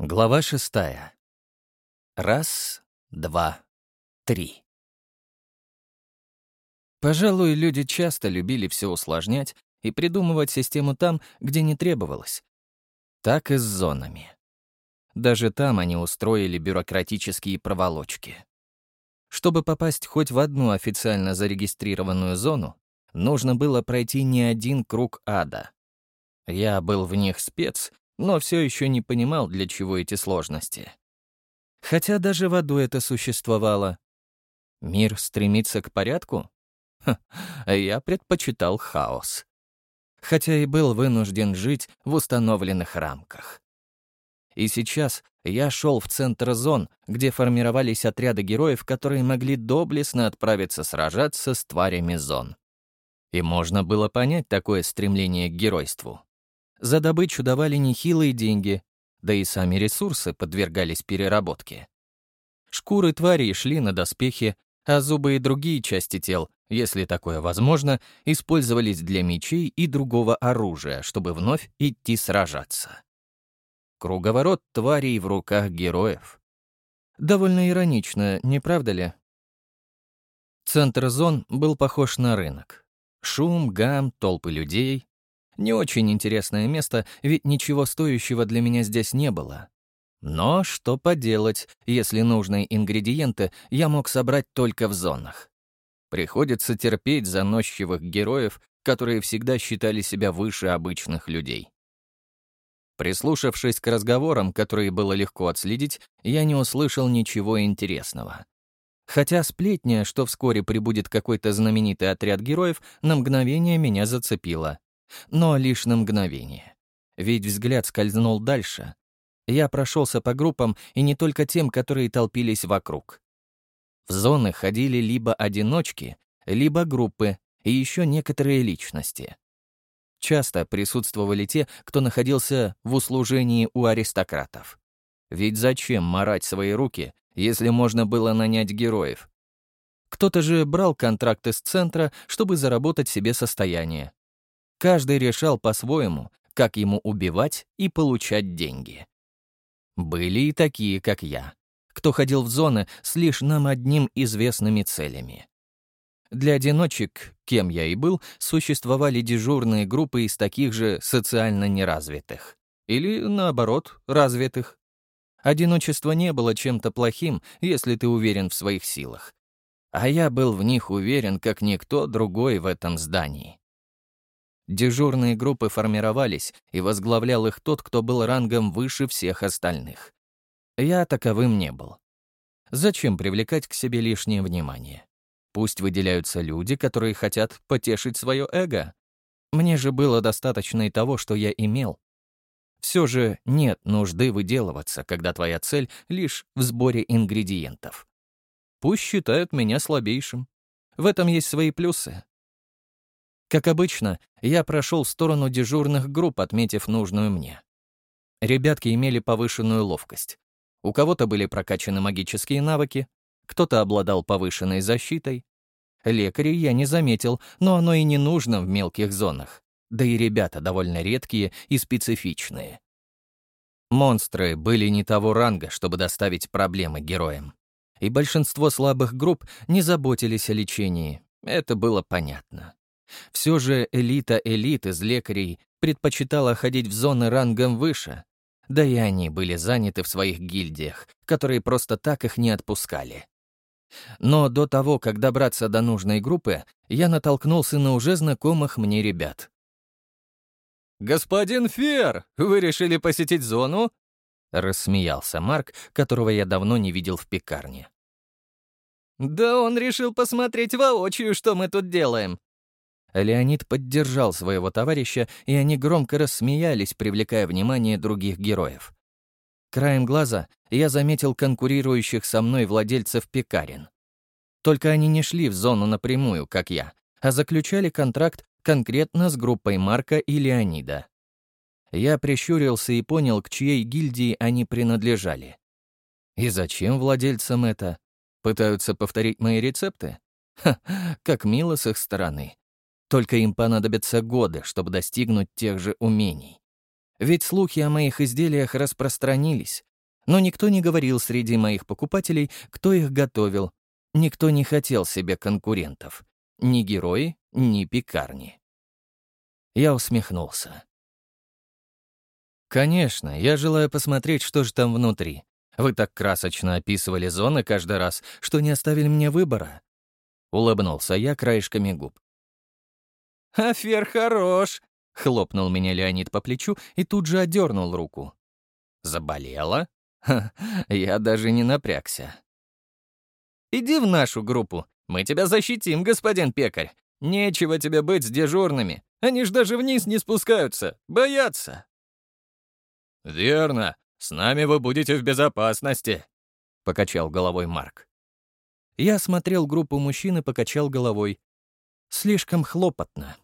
Глава шестая. Раз, два, три. Пожалуй, люди часто любили все усложнять и придумывать систему там, где не требовалось. Так и с зонами. Даже там они устроили бюрократические проволочки. Чтобы попасть хоть в одну официально зарегистрированную зону, нужно было пройти не один круг ада. Я был в них спец — но все еще не понимал, для чего эти сложности. Хотя даже в аду это существовало. Мир стремится к порядку? Ха, я предпочитал хаос. Хотя и был вынужден жить в установленных рамках. И сейчас я шел в центр зон, где формировались отряды героев, которые могли доблестно отправиться сражаться с тварями зон. И можно было понять такое стремление к геройству. За добычу давали нехилые деньги, да и сами ресурсы подвергались переработке. Шкуры тварей шли на доспехи, а зубы и другие части тел, если такое возможно, использовались для мечей и другого оружия, чтобы вновь идти сражаться. Круговорот тварей в руках героев. Довольно иронично, не правда ли? Центр зон был похож на рынок. Шум, гам, толпы людей, не очень интересное место, ведь ничего стоящего для меня здесь не было. Но что поделать, если нужные ингредиенты я мог собрать только в зонах? Приходится терпеть заносчивых героев, которые всегда считали себя выше обычных людей. Прислушавшись к разговорам, которые было легко отследить, я не услышал ничего интересного. Хотя сплетня, что вскоре прибудет какой-то знаменитый отряд героев, на мгновение меня зацепила но лишь на мгновение. Ведь взгляд скользнул дальше. Я прошелся по группам, и не только тем, которые толпились вокруг. В зоны ходили либо одиночки, либо группы, и еще некоторые личности. Часто присутствовали те, кто находился в услужении у аристократов. Ведь зачем марать свои руки, если можно было нанять героев? Кто-то же брал контракты с центра, чтобы заработать себе состояние, Каждый решал по-своему, как ему убивать и получать деньги. Были и такие, как я, кто ходил в зоны с лишь нам одним известными целями. Для одиночек, кем я и был, существовали дежурные группы из таких же социально неразвитых. Или, наоборот, развитых. Одиночество не было чем-то плохим, если ты уверен в своих силах. А я был в них уверен, как никто другой в этом здании. Дежурные группы формировались, и возглавлял их тот, кто был рангом выше всех остальных. Я таковым не был. Зачем привлекать к себе лишнее внимание? Пусть выделяются люди, которые хотят потешить свое эго. Мне же было достаточно и того, что я имел. Все же нет нужды выделываться, когда твоя цель лишь в сборе ингредиентов. Пусть считают меня слабейшим. В этом есть свои плюсы. Как обычно, я прошел в сторону дежурных групп, отметив нужную мне. Ребятки имели повышенную ловкость. У кого-то были прокачаны магические навыки, кто-то обладал повышенной защитой. Лекарей я не заметил, но оно и не нужно в мелких зонах. Да и ребята довольно редкие и специфичные. Монстры были не того ранга, чтобы доставить проблемы героям. И большинство слабых групп не заботились о лечении. Это было понятно. Все же элита элит из лекарей предпочитала ходить в зоны рангом выше, да и они были заняты в своих гильдиях, которые просто так их не отпускали. Но до того, как добраться до нужной группы, я натолкнулся на уже знакомых мне ребят. «Господин Фер, вы решили посетить зону?» — рассмеялся Марк, которого я давно не видел в пекарне. «Да он решил посмотреть воочию, что мы тут делаем», Леонид поддержал своего товарища, и они громко рассмеялись, привлекая внимание других героев. Краем глаза я заметил конкурирующих со мной владельцев пекарен. Только они не шли в зону напрямую, как я, а заключали контракт конкретно с группой Марка и Леонида. Я прищурился и понял, к чьей гильдии они принадлежали. И зачем владельцам это? Пытаются повторить мои рецепты? Ха, как мило с их стороны. Только им понадобятся годы, чтобы достигнуть тех же умений. Ведь слухи о моих изделиях распространились. Но никто не говорил среди моих покупателей, кто их готовил. Никто не хотел себе конкурентов. Ни герои, ни пекарни. Я усмехнулся. «Конечно, я желаю посмотреть, что же там внутри. Вы так красочно описывали зоны каждый раз, что не оставили мне выбора». Улыбнулся я краешками губ. «Афер хорош!» — хлопнул меня Леонид по плечу и тут же отдернул руку. «Заболела?» Ха, я даже не напрягся. «Иди в нашу группу. Мы тебя защитим, господин пекарь. Нечего тебе быть с дежурными. Они ж даже вниз не спускаются. Боятся». «Верно. С нами вы будете в безопасности», — покачал головой Марк. Я смотрел группу мужчин и покачал головой. Слишком хлопотно.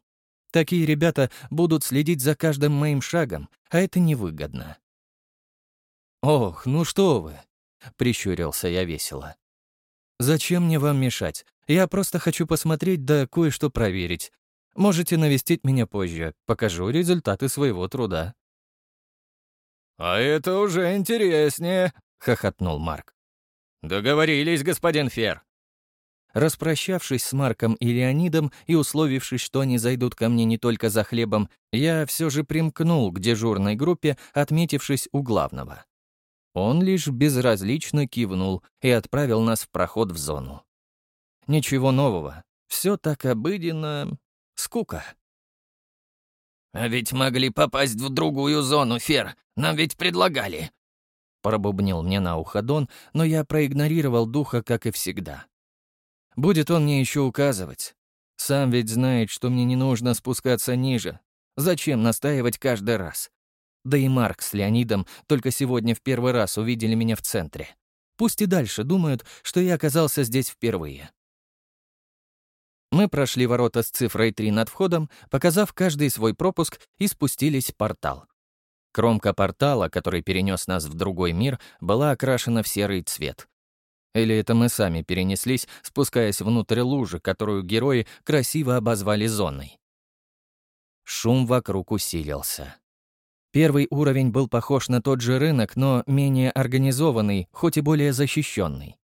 Такие ребята будут следить за каждым моим шагом, а это невыгодно. «Ох, ну что вы!» — прищурился я весело. «Зачем мне вам мешать? Я просто хочу посмотреть да кое-что проверить. Можете навестить меня позже, покажу результаты своего труда». «А это уже интереснее», — хохотнул Марк. «Договорились, господин Фер». Распрощавшись с Марком и Леонидом и условившись, что они зайдут ко мне не только за хлебом, я все же примкнул к дежурной группе, отметившись у главного. Он лишь безразлично кивнул и отправил нас в проход в зону. Ничего нового. Все так обыденно. Скука. «А ведь могли попасть в другую зону, Фер. Нам ведь предлагали». Пробубнил мне на ухо Дон, но я проигнорировал духа, как и всегда. Будет он мне еще указывать. Сам ведь знает, что мне не нужно спускаться ниже. Зачем настаивать каждый раз? Да и Марк с Леонидом только сегодня в первый раз увидели меня в центре. Пусть и дальше думают, что я оказался здесь впервые. Мы прошли ворота с цифрой 3 над входом, показав каждый свой пропуск, и спустились в портал. Кромка портала, который перенес нас в другой мир, была окрашена в серый цвет. Или это мы сами перенеслись, спускаясь внутрь лужи, которую герои красиво обозвали зоной. Шум вокруг усилился. Первый уровень был похож на тот же рынок, но менее организованный, хоть и более защищенный.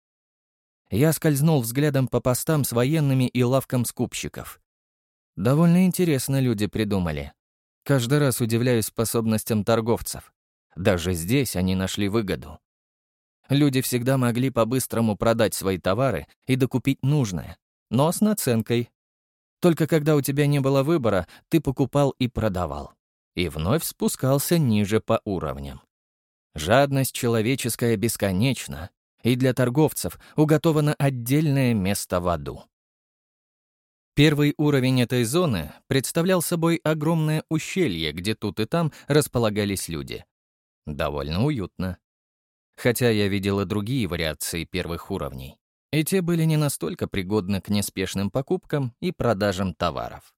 Я скользнул взглядом по постам с военными и лавкам скупщиков. Довольно интересно люди придумали. Каждый раз удивляюсь способностям торговцев. Даже здесь они нашли выгоду. Люди всегда могли по-быстрому продать свои товары и докупить нужное, но с наценкой. Только когда у тебя не было выбора, ты покупал и продавал. И вновь спускался ниже по уровням. Жадность человеческая бесконечна, и для торговцев уготовано отдельное место в аду. Первый уровень этой зоны представлял собой огромное ущелье, где тут и там располагались люди. Довольно уютно. Хотя я видел и другие вариации первых уровней. И те были не настолько пригодны к неспешным покупкам и продажам товаров.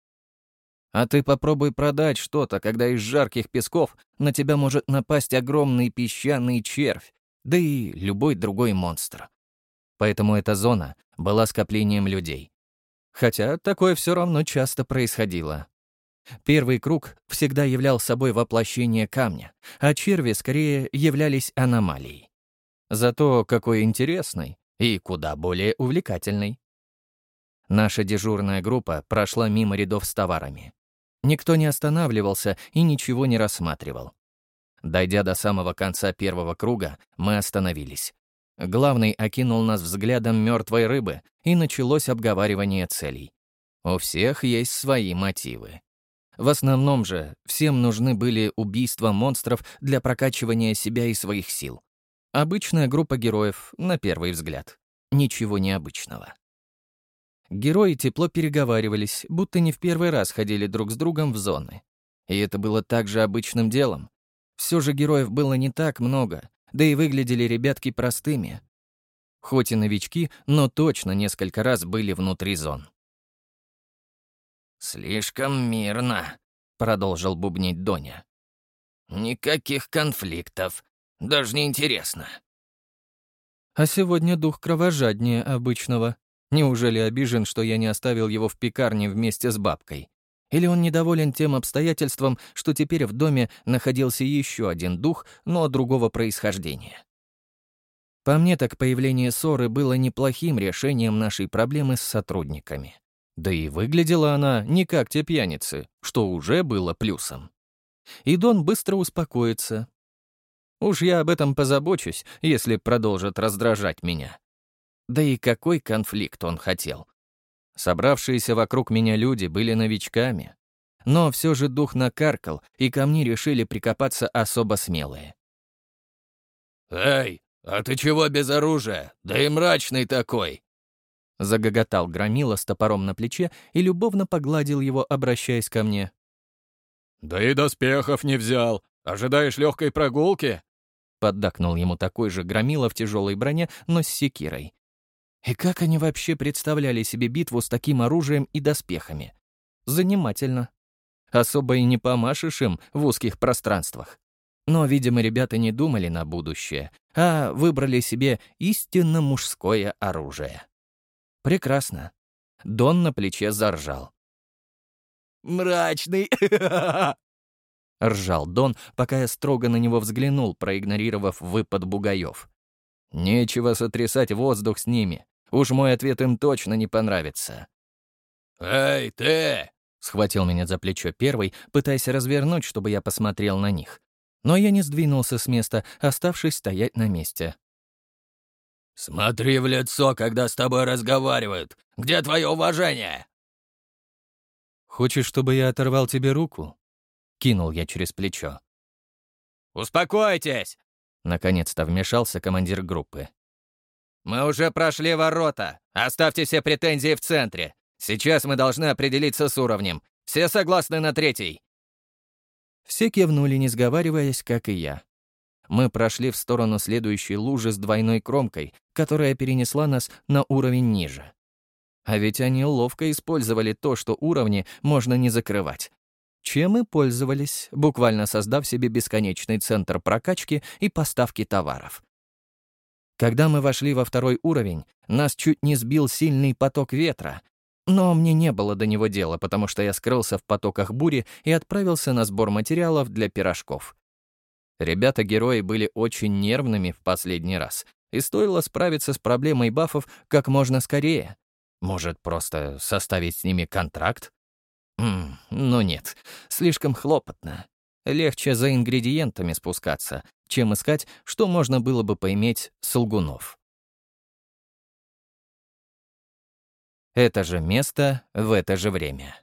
А ты попробуй продать что-то, когда из жарких песков на тебя может напасть огромный песчаный червь, да и любой другой монстр. Поэтому эта зона была скоплением людей. Хотя такое все равно часто происходило. Первый круг всегда являл собой воплощение камня, а черви скорее являлись аномалией. Зато какой интересный и куда более увлекательный. Наша дежурная группа прошла мимо рядов с товарами. Никто не останавливался и ничего не рассматривал. Дойдя до самого конца первого круга, мы остановились. Главный окинул нас взглядом мертвой рыбы, и началось обговаривание целей. У всех есть свои мотивы. В основном же всем нужны были убийства монстров для прокачивания себя и своих сил. Обычная группа героев, на первый взгляд. Ничего необычного. Герои тепло переговаривались, будто не в первый раз ходили друг с другом в зоны. И это было также обычным делом. Все же героев было не так много, да и выглядели ребятки простыми. Хоть и новички, но точно несколько раз были внутри зон. «Слишком мирно», — продолжил бубнить Доня. «Никаких конфликтов. Даже не интересно». «А сегодня дух кровожаднее обычного. Неужели обижен, что я не оставил его в пекарне вместе с бабкой? Или он недоволен тем обстоятельством, что теперь в доме находился еще один дух, но другого происхождения. По мне, так появление ссоры было неплохим решением нашей проблемы с сотрудниками. Да и выглядела она не как те пьяницы, что уже было плюсом. И Дон быстро успокоится. Уж я об этом позабочусь, если продолжат раздражать меня. Да и какой конфликт он хотел? Собравшиеся вокруг меня люди были новичками. Но все же дух накаркал, и ко мне решили прикопаться особо смелые. «Эй, а ты чего без оружия? Да и мрачный такой!» Загоготал Громила с топором на плече и любовно погладил его, обращаясь ко мне. «Да и доспехов не взял. Ожидаешь легкой прогулки?» Поддакнул ему такой же Громила в тяжелой броне, но с секирой. И как они вообще представляли себе битву с таким оружием и доспехами? Занимательно. Особо и не помашешь им в узких пространствах. Но, видимо, ребята не думали на будущее, а выбрали себе истинно мужское оружие. Прекрасно. Дон на плече заржал. «Мрачный!» Ржал Дон, пока я строго на него взглянул, проигнорировав выпад бугаев. Нечего сотрясать воздух с ними. Уж мой ответ им точно не понравится. «Эй, ты!» — схватил меня за плечо первый, пытаясь развернуть, чтобы я посмотрел на них. Но я не сдвинулся с места, оставшись стоять на месте. «Смотри в лицо, когда с тобой разговаривают. Где твое уважение?» «Хочешь, чтобы я оторвал тебе руку?» — кинул я через плечо. «Успокойтесь!» — наконец-то вмешался командир группы. «Мы уже прошли ворота. Оставьте все претензии в центре. Сейчас мы должны определиться с уровнем. Все согласны на третий?» Все кивнули, не сговариваясь, как и я. Мы прошли в сторону следующей лужи с двойной кромкой, которая перенесла нас на уровень ниже. А ведь они ловко использовали то, что уровни можно не закрывать. Чем и пользовались, буквально создав себе бесконечный центр прокачки и поставки товаров. Когда мы вошли во второй уровень, нас чуть не сбил сильный поток ветра. Но мне не было до него дела, потому что я скрылся в потоках бури и отправился на сбор материалов для пирожков. Ребята-герои были очень нервными в последний раз, и стоило справиться с проблемой бафов как можно скорее. Может, просто составить с ними контракт? М ну нет, слишком хлопотно. Легче за ингредиентами спускаться, чем искать, что можно было бы поиметь с лгунов. Это же место в это же время.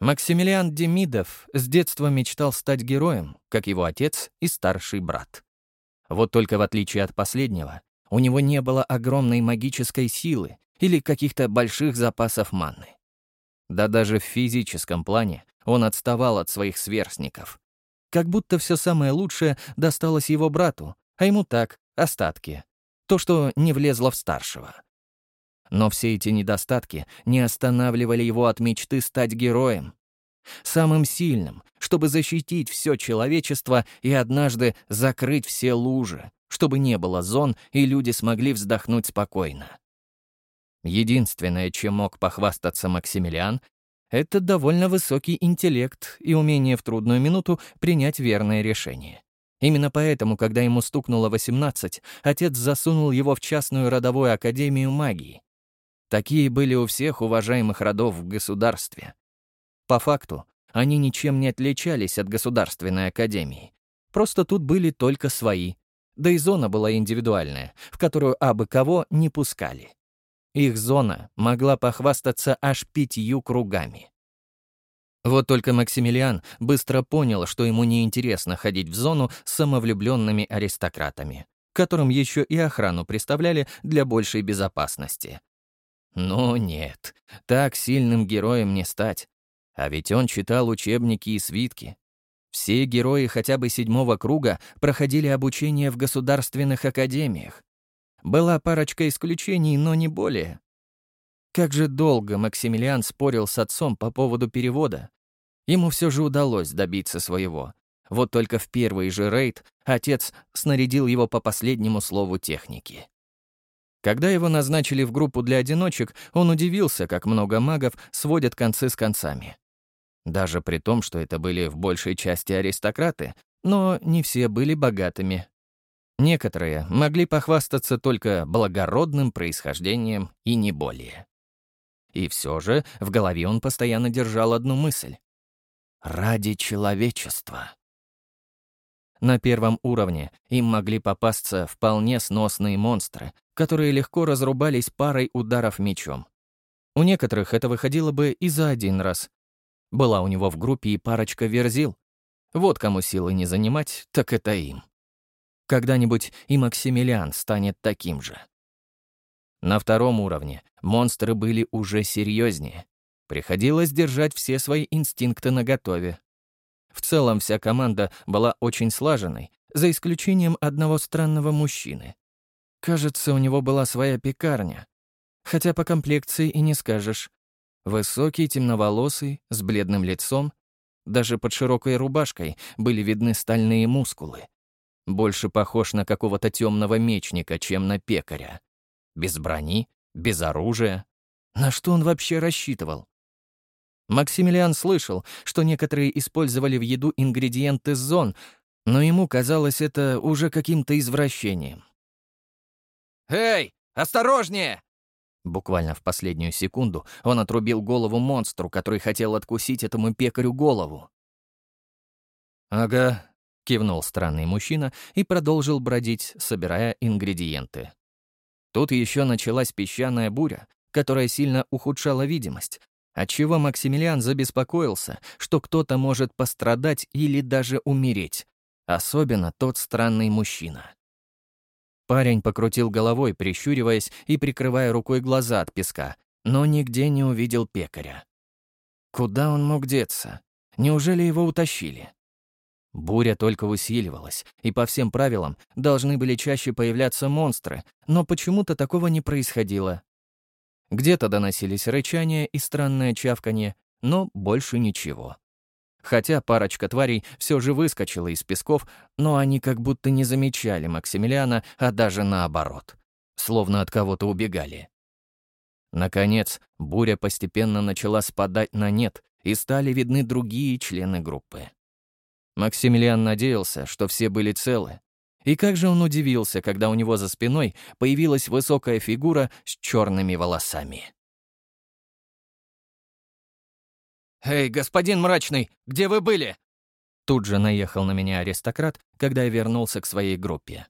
Максимилиан Демидов с детства мечтал стать героем, как его отец и старший брат. Вот только в отличие от последнего, у него не было огромной магической силы или каких-то больших запасов маны. Да даже в физическом плане он отставал от своих сверстников. Как будто все самое лучшее досталось его брату, а ему так, остатки. То, что не влезло в старшего. Но все эти недостатки не останавливали его от мечты стать героем. Самым сильным, чтобы защитить все человечество и однажды закрыть все лужи, чтобы не было зон и люди смогли вздохнуть спокойно. Единственное, чем мог похвастаться Максимилиан, это довольно высокий интеллект и умение в трудную минуту принять верное решение. Именно поэтому, когда ему стукнуло 18, отец засунул его в частную родовую академию магии. Такие были у всех уважаемых родов в государстве. По факту, они ничем не отличались от государственной академии. Просто тут были только свои. Да и зона была индивидуальная, в которую абы кого не пускали. Их зона могла похвастаться аж пятью кругами. Вот только Максимилиан быстро понял, что ему неинтересно ходить в зону с самовлюбленными аристократами, которым еще и охрану представляли для большей безопасности. Но нет, так сильным героем не стать. А ведь он читал учебники и свитки. Все герои хотя бы седьмого круга проходили обучение в государственных академиях, была парочка исключений, но не более. Как же долго Максимилиан спорил с отцом по поводу перевода. Ему все же удалось добиться своего. Вот только в первый же рейд отец снарядил его по последнему слову техники. Когда его назначили в группу для одиночек, он удивился, как много магов сводят концы с концами. Даже при том, что это были в большей части аристократы, но не все были богатыми. Некоторые могли похвастаться только благородным происхождением и не более. И все же в голове он постоянно держал одну мысль. «Ради человечества». На первом уровне им могли попасться вполне сносные монстры, которые легко разрубались парой ударов мечом. У некоторых это выходило бы и за один раз. Была у него в группе и парочка верзил. Вот кому силы не занимать, так это им. Когда-нибудь и Максимилиан станет таким же. На втором уровне монстры были уже серьезнее. Приходилось держать все свои инстинкты наготове. В целом вся команда была очень слаженной, за исключением одного странного мужчины. Кажется, у него была своя пекарня. Хотя по комплекции и не скажешь. Высокий, темноволосый, с бледным лицом. Даже под широкой рубашкой были видны стальные мускулы. Больше похож на какого-то темного мечника, чем на пекаря. Без брони, без оружия. На что он вообще рассчитывал? Максимилиан слышал, что некоторые использовали в еду ингредиенты зон, но ему казалось это уже каким-то извращением. «Эй, осторожнее!» Буквально в последнюю секунду он отрубил голову монстру, который хотел откусить этому пекарю голову. «Ага», — кивнул странный мужчина и продолжил бродить, собирая ингредиенты. Тут еще началась песчаная буря, которая сильно ухудшала видимость, отчего Максимилиан забеспокоился, что кто-то может пострадать или даже умереть, особенно тот странный мужчина. Парень покрутил головой, прищуриваясь и прикрывая рукой глаза от песка, но нигде не увидел пекаря. Куда он мог деться? Неужели его утащили? Буря только усиливалась, и по всем правилам должны были чаще появляться монстры, но почему-то такого не происходило. Где-то доносились рычания и странное чавканье, но больше ничего. Хотя парочка тварей все же выскочила из песков, но они как будто не замечали Максимилиана, а даже наоборот. Словно от кого-то убегали. Наконец, буря постепенно начала спадать на нет, и стали видны другие члены группы. Максимилиан надеялся, что все были целы. И как же он удивился, когда у него за спиной появилась высокая фигура с черными волосами. «Эй, господин Мрачный, где вы были?» Тут же наехал на меня аристократ, когда я вернулся к своей группе.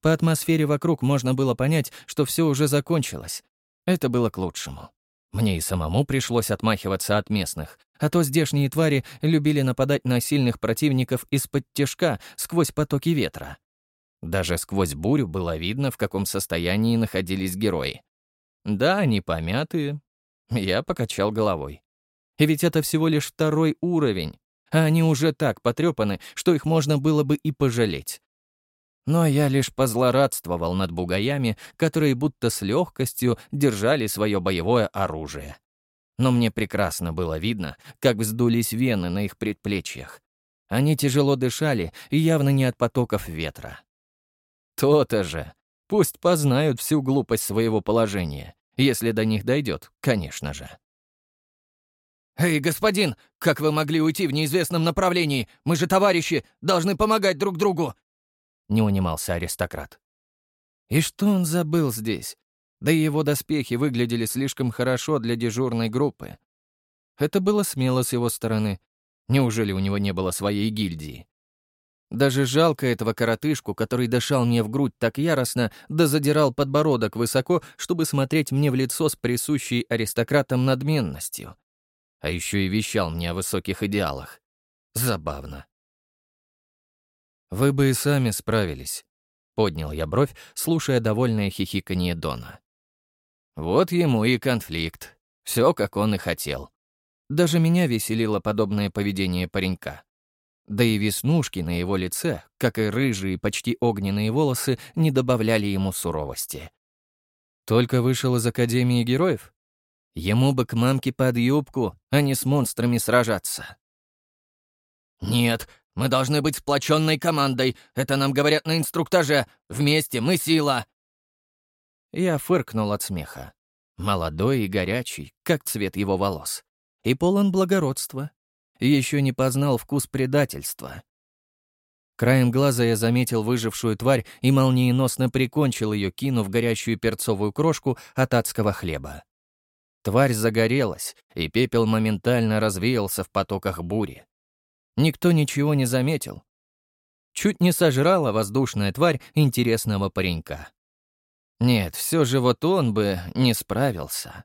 По атмосфере вокруг можно было понять, что все уже закончилось. Это было к лучшему. Мне и самому пришлось отмахиваться от местных, а то здешние твари любили нападать на сильных противников из-под тяжка сквозь потоки ветра. Даже сквозь бурю было видно, в каком состоянии находились герои. Да, они помятые. Я покачал головой. И ведь это всего лишь второй уровень, а они уже так потрепаны, что их можно было бы и пожалеть. Но я лишь позлорадствовал над бугаями, которые будто с легкостью держали свое боевое оружие. Но мне прекрасно было видно, как вздулись вены на их предплечьях. Они тяжело дышали и явно не от потоков ветра. То-то же. Пусть познают всю глупость своего положения, если до них дойдет, конечно же. «Эй, господин, как вы могли уйти в неизвестном направлении? Мы же товарищи, должны помогать друг другу!» не унимался аристократ. И что он забыл здесь? Да и его доспехи выглядели слишком хорошо для дежурной группы. Это было смело с его стороны. Неужели у него не было своей гильдии? Даже жалко этого коротышку, который дышал мне в грудь так яростно, да задирал подбородок высоко, чтобы смотреть мне в лицо с присущей аристократам надменностью. А еще и вещал мне о высоких идеалах. Забавно. «Вы бы и сами справились», — поднял я бровь, слушая довольное хихиканье Дона. Вот ему и конфликт. Все, как он и хотел. Даже меня веселило подобное поведение паренька. Да и веснушки на его лице, как и рыжие, почти огненные волосы, не добавляли ему суровости. Только вышел из Академии героев? Ему бы к мамке под юбку, а не с монстрами сражаться. «Нет, мы должны быть сплоченной командой. Это нам говорят на инструктаже. Вместе мы сила!» Я фыркнул от смеха. Молодой и горячий, как цвет его волос. И полон благородства. Еще не познал вкус предательства. Краем глаза я заметил выжившую тварь и молниеносно прикончил ее, кинув горящую перцовую крошку от адского хлеба. Тварь загорелась, и пепел моментально развеялся в потоках бури. Никто ничего не заметил. Чуть не сожрала воздушная тварь интересного паренька. Нет, все же вот он бы не справился.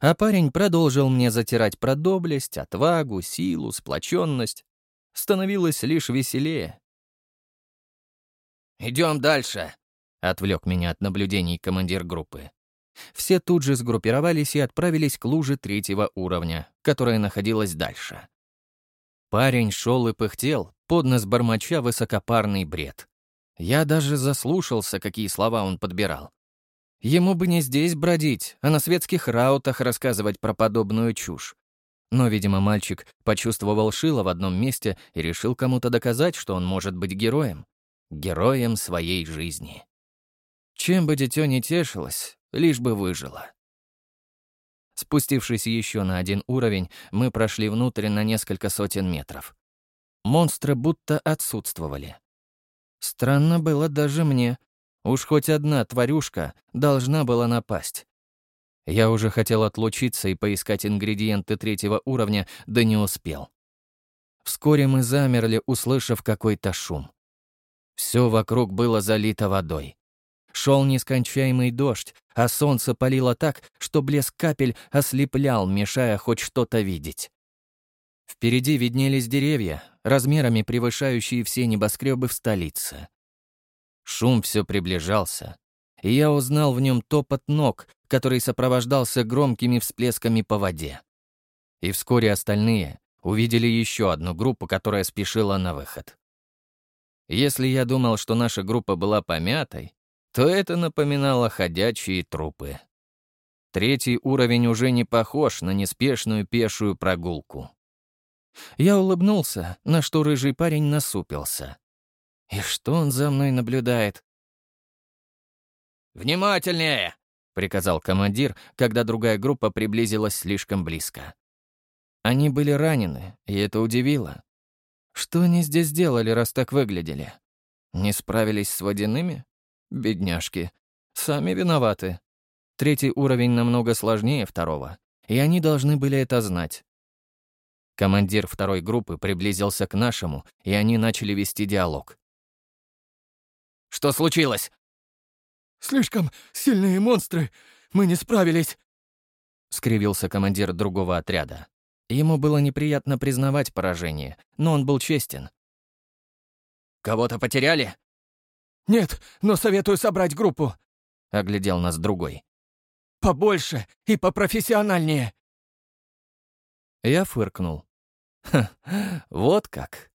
А парень продолжил мне затирать про доблесть, отвагу, силу, сплоченность. Становилось лишь веселее. «Идем дальше», — отвлек меня от наблюдений командир группы. Все тут же сгруппировались и отправились к луже третьего уровня, которая находилась дальше. Парень шел и пыхтел, поднос бормоча высокопарный бред. Я даже заслушался, какие слова он подбирал. Ему бы не здесь бродить, а на светских раутах рассказывать про подобную чушь. Но, видимо, мальчик почувствовал шило в одном месте и решил кому-то доказать, что он может быть героем героем своей жизни. Чем бы дитё не тешилось, лишь бы выжило. Спустившись еще на один уровень, мы прошли внутрь на несколько сотен метров. Монстры будто отсутствовали. Странно было даже мне. Уж хоть одна тварюшка должна была напасть. Я уже хотел отлучиться и поискать ингредиенты третьего уровня, да не успел. Вскоре мы замерли, услышав какой-то шум. Все вокруг было залито водой. Шел нескончаемый дождь, а солнце палило так, что блеск капель ослеплял, мешая хоть что-то видеть. Впереди виднелись деревья, размерами превышающие все небоскребы в столице. Шум все приближался, и я узнал в нем топот ног, который сопровождался громкими всплесками по воде. И вскоре остальные увидели еще одну группу, которая спешила на выход. Если я думал, что наша группа была помятой, то это напоминало ходячие трупы. Третий уровень уже не похож на неспешную пешую прогулку. Я улыбнулся, на что рыжий парень насупился. И что он за мной наблюдает? «Внимательнее!» — приказал командир, когда другая группа приблизилась слишком близко. Они были ранены, и это удивило. Что они здесь делали, раз так выглядели? Не справились с водяными? Бедняжки. Сами виноваты. Третий уровень намного сложнее второго, и они должны были это знать. Командир второй группы приблизился к нашему, и они начали вести диалог. «Что случилось?» «Слишком сильные монстры! Мы не справились!» — скривился командир другого отряда. Ему было неприятно признавать поражение, но он был честен. «Кого-то потеряли?» «Нет, но советую собрать группу», — оглядел нас другой. «Побольше и попрофессиональнее». Я фыркнул. «Ха, вот как.